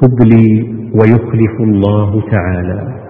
تبلي ويخلف الله تعالى.